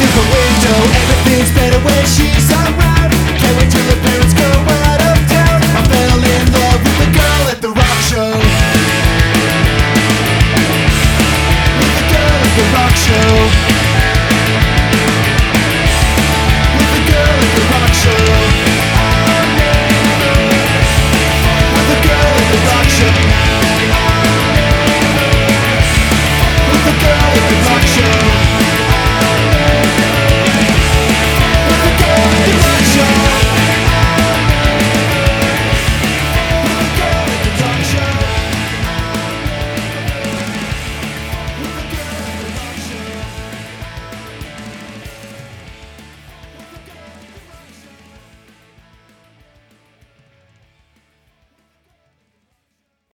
Este tiempo